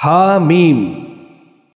حامیم